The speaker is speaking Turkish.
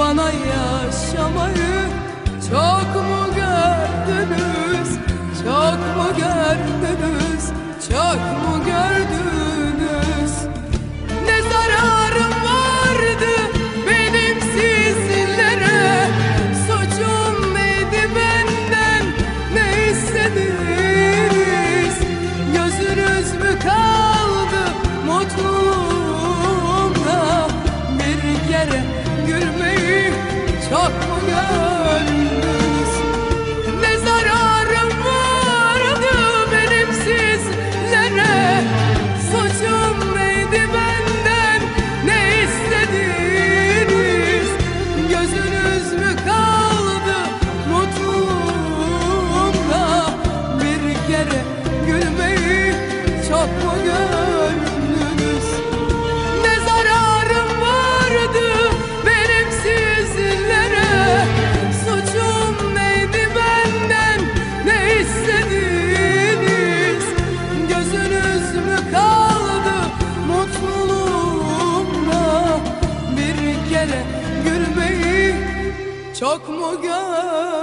bana yaşamayı çok mu gördünüz? Çok mu gördünüz? Çok mu gördünüz? Ne zararım vardı benim sizinleri? Suçum neydi benden? Ne hissettiniz? Gözünüz mü kaldı mutmum mu bir kere gülmeyi Çok mu gör?